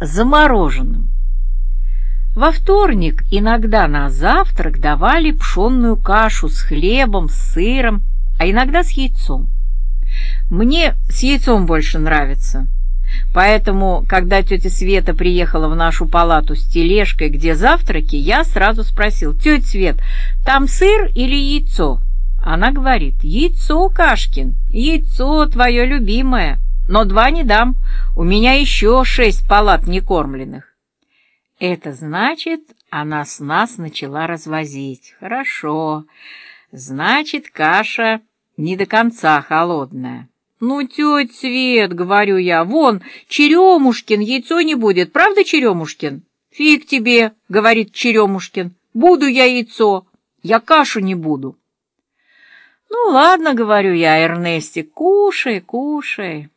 замороженным. Во вторник иногда на завтрак давали пшенную кашу с хлебом, с сыром, а иногда с яйцом. Мне с яйцом больше нравится. Поэтому, когда тетя Света приехала в нашу палату с тележкой, где завтраки, я сразу спросил, «Тетя Свет, там сыр или яйцо?» Она говорит, «Яйцо, Кашкин, яйцо твое любимое, но два не дам, у меня еще шесть палат некормленных». Это значит, она с нас начала развозить. Хорошо, значит, каша не до конца холодная. «Ну, тетя Свет, — говорю я, — вон, Черемушкин яйцо не будет, правда, Черемушкин?» «Фиг тебе, — говорит Черемушкин, — буду я яйцо, я кашу не буду». «Ну, ладно, — говорю я, Эрнестик, — кушай, кушай».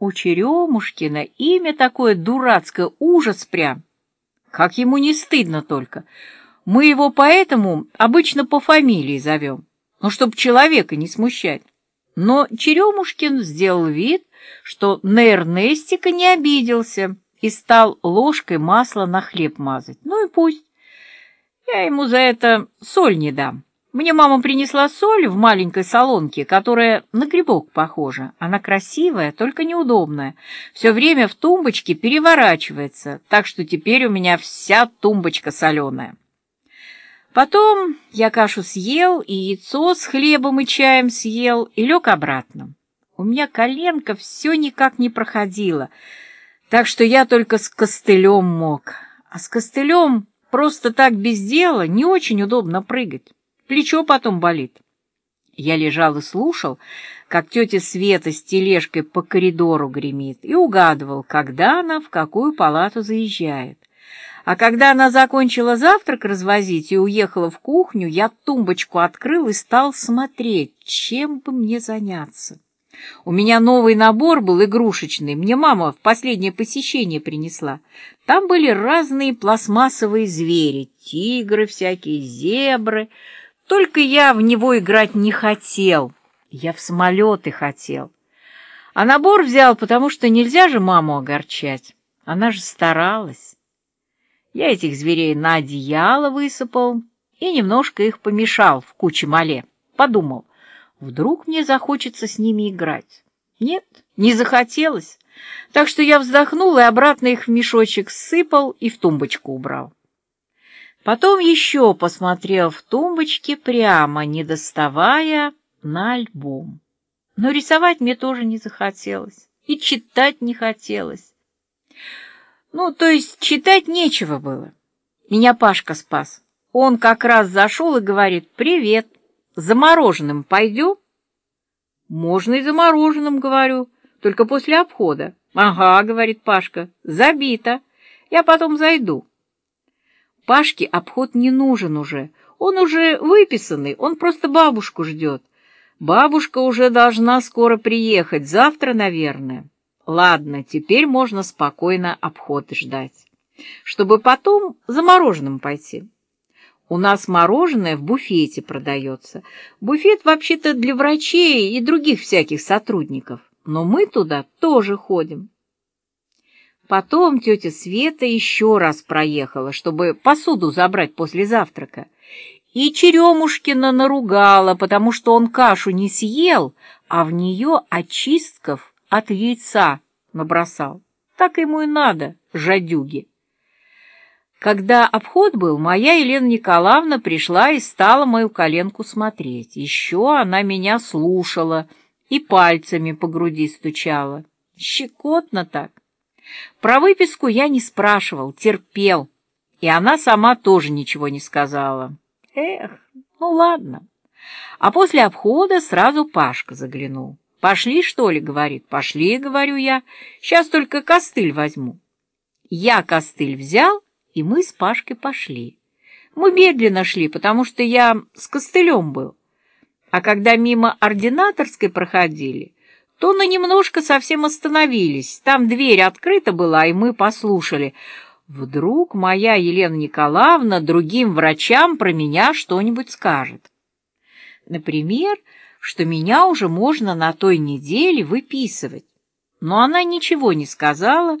У Черемушкина имя такое дурацкое, ужас прям. Как ему не стыдно только. Мы его поэтому обычно по фамилии зовем, ну, чтобы человека не смущать. Но Черемушкин сделал вид, что на Эрнестика не обиделся и стал ложкой масла на хлеб мазать. Ну и пусть. Я ему за это соль не дам. Мне мама принесла соль в маленькой солонке, которая на грибок похожа. Она красивая, только неудобная. Все время в тумбочке переворачивается, так что теперь у меня вся тумбочка соленая. Потом я кашу съел, и яйцо с хлебом и чаем съел, и лег обратно. У меня коленка все никак не проходила, так что я только с костылем мог. А с костылем просто так без дела не очень удобно прыгать. Плечо потом болит. Я лежал и слушал, как тетя Света с тележкой по коридору гремит, и угадывал, когда она в какую палату заезжает. А когда она закончила завтрак развозить и уехала в кухню, я тумбочку открыл и стал смотреть, чем бы мне заняться. У меня новый набор был игрушечный, мне мама в последнее посещение принесла. Там были разные пластмассовые звери, тигры всякие, зебры. Только я в него играть не хотел, я в самолеты хотел. А набор взял, потому что нельзя же маму огорчать, она же старалась. Я этих зверей на одеяло высыпал и немножко их помешал в куче мале. Подумал, вдруг мне захочется с ними играть. Нет, не захотелось. Так что я вздохнул и обратно их в мешочек сыпал и в тумбочку убрал. Потом еще посмотрел в тумбочке прямо, не доставая, на альбом. Но рисовать мне тоже не захотелось, и читать не хотелось. Ну, то есть читать нечего было. Меня Пашка спас. Он как раз зашел и говорит, «Привет, замороженным пойдем?» «Можно и замороженным, говорю, только после обхода». «Ага», — говорит Пашка, — «забито. Я потом зайду». Пашке обход не нужен уже. Он уже выписанный, он просто бабушку ждет. Бабушка уже должна скоро приехать, завтра, наверное. Ладно, теперь можно спокойно обход ждать, чтобы потом за мороженым пойти. У нас мороженое в буфете продается. Буфет вообще-то для врачей и других всяких сотрудников, но мы туда тоже ходим. Потом тетя Света еще раз проехала, чтобы посуду забрать после завтрака. И Черемушкина наругала, потому что он кашу не съел, а в нее очистков от яйца набросал. Так ему и надо, жадюги. Когда обход был, моя Елена Николаевна пришла и стала мою коленку смотреть. Еще она меня слушала и пальцами по груди стучала. Щекотно так. Про выписку я не спрашивал, терпел, и она сама тоже ничего не сказала. Эх, ну ладно. А после обхода сразу Пашка заглянул. «Пошли, что ли?» — говорит. «Пошли», — говорю я. «Сейчас только костыль возьму». Я костыль взял, и мы с Пашкой пошли. Мы медленно шли, потому что я с костылем был. А когда мимо ординаторской проходили, то на немножко совсем остановились. Там дверь открыта была, и мы послушали. Вдруг моя Елена Николаевна другим врачам про меня что-нибудь скажет. Например, что меня уже можно на той неделе выписывать. Но она ничего не сказала,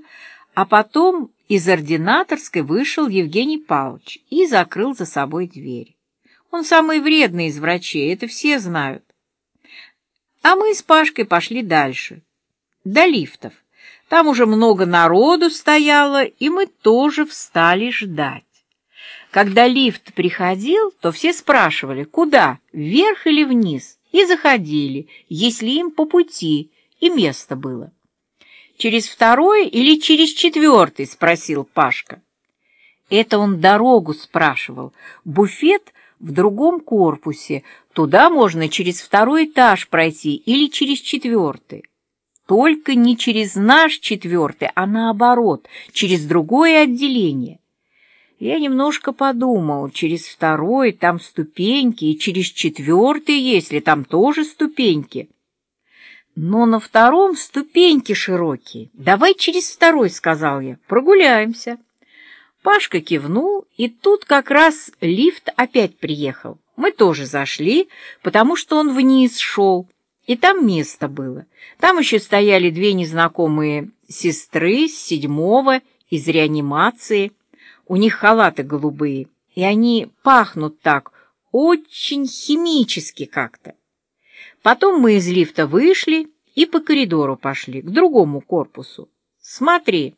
А потом из ординаторской вышел Евгений Павлович и закрыл за собой дверь. Он самый вредный из врачей, это все знают. А мы с Пашкой пошли дальше, до лифтов. Там уже много народу стояло, и мы тоже встали ждать. Когда лифт приходил, то все спрашивали, куда, вверх или вниз, и заходили, если им по пути, и место было. «Через второй или через четвертый?» — спросил Пашка. Это он дорогу спрашивал. Буфет в другом корпусе. Туда можно через второй этаж пройти или через четвертый. Только не через наш четвертый, а наоборот, через другое отделение. Я немножко подумал, через второй там ступеньки, и через четвертый, если там тоже ступеньки. Но на втором ступеньки широкие. Давай через второй, сказал я, прогуляемся. Пашка кивнул, и тут как раз лифт опять приехал. Мы тоже зашли, потому что он вниз шел, и там место было. Там еще стояли две незнакомые сестры с седьмого из реанимации. У них халаты голубые, и они пахнут так, очень химически как-то. Потом мы из лифта вышли и по коридору пошли, к другому корпусу. «Смотри,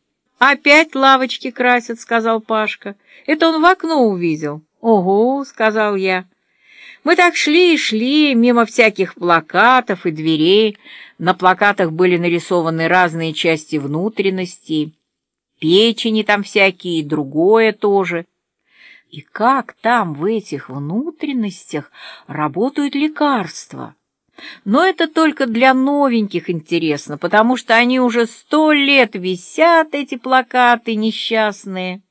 опять лавочки красят», — сказал Пашка. «Это он в окно увидел». «Ого», — сказал я. Мы так шли и шли, мимо всяких плакатов и дверей. На плакатах были нарисованы разные части внутренности, печени там всякие, и другое тоже. И как там в этих внутренностях работают лекарства? Но это только для новеньких интересно, потому что они уже сто лет висят, эти плакаты несчастные.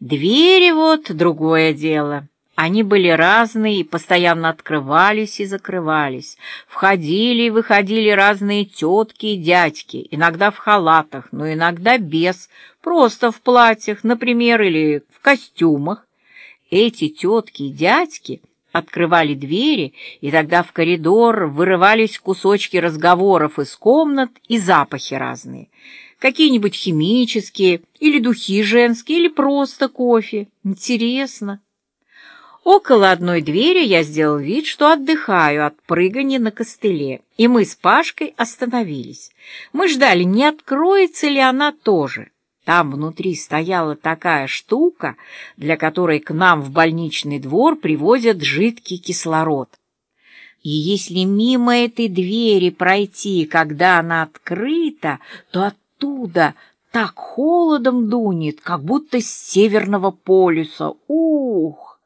Двери вот другое дело. Они были разные и постоянно открывались и закрывались. Входили и выходили разные тетки и дядьки, иногда в халатах, но иногда без, просто в платьях, например, или в костюмах. Эти тетки и дядьки открывали двери, и тогда в коридор вырывались кусочки разговоров из комнат и запахи разные. Какие-нибудь химические, или духи женские, или просто кофе. Интересно. Около одной двери я сделал вид, что отдыхаю от прыгания на костыле, и мы с Пашкой остановились. Мы ждали, не откроется ли она тоже. Там внутри стояла такая штука, для которой к нам в больничный двор привозят жидкий кислород. И если мимо этой двери пройти, когда она открыта, то оттуда так холодом дунет, как будто с северного полюса. Ух!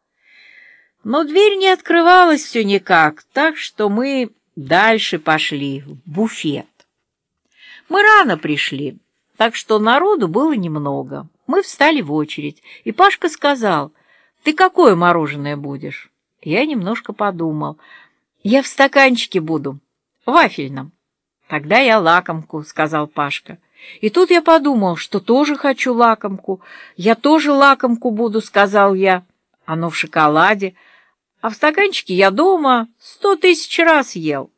Но дверь не открывалась все никак, так что мы дальше пошли, в буфет. Мы рано пришли, так что народу было немного. Мы встали в очередь, и Пашка сказал, «Ты какое мороженое будешь?» Я немножко подумал. «Я в стаканчике буду, вафельном». «Тогда я лакомку», — сказал Пашка. И тут я подумал, что тоже хочу лакомку. «Я тоже лакомку буду», — сказал я. «Оно в шоколаде» а в стаканчике я дома сто тысяч раз ел.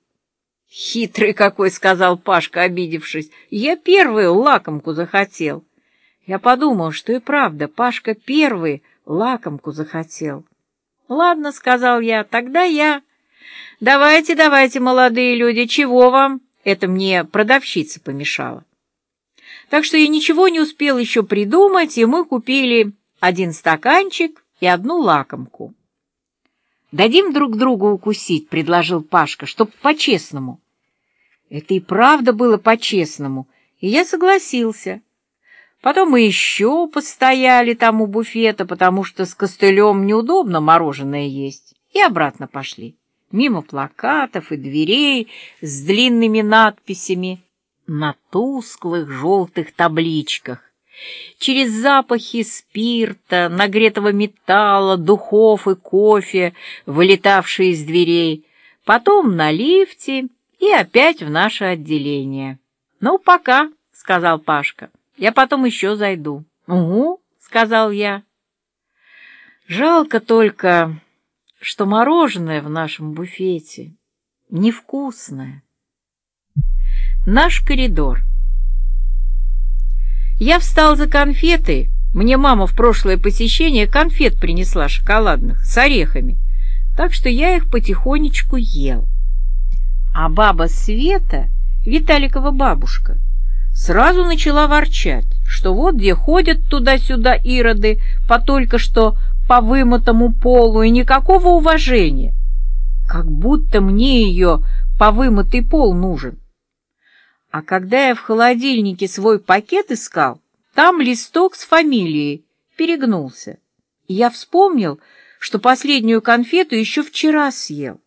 Хитрый какой, сказал Пашка, обидевшись. Я первую лакомку захотел. Я подумал, что и правда, Пашка первый лакомку захотел. Ладно, сказал я, тогда я. Давайте, давайте, молодые люди, чего вам? Это мне продавщица помешала. Так что я ничего не успел еще придумать, и мы купили один стаканчик и одну лакомку. «Дадим друг другу укусить», — предложил Пашка, — «чтоб по-честному». Это и правда было по-честному, и я согласился. Потом мы еще постояли там у буфета, потому что с костылем неудобно мороженое есть, и обратно пошли, мимо плакатов и дверей с длинными надписями на тусклых желтых табличках через запахи спирта, нагретого металла, духов и кофе, вылетавшие из дверей, потом на лифте и опять в наше отделение. «Ну, пока», — сказал Пашка, — «я потом еще зайду». «Угу», — сказал я. Жалко только, что мороженое в нашем буфете невкусное. Наш коридор — Я встал за конфеты. Мне мама в прошлое посещение конфет принесла шоколадных с орехами, так что я их потихонечку ел. А баба Света, Виталикова бабушка, сразу начала ворчать, что вот где ходят туда-сюда ироды по только что по вымытому полу и никакого уважения. Как будто мне ее повымытый пол нужен. А когда я в холодильнике свой пакет искал, там листок с фамилией перегнулся. И я вспомнил, что последнюю конфету еще вчера съел.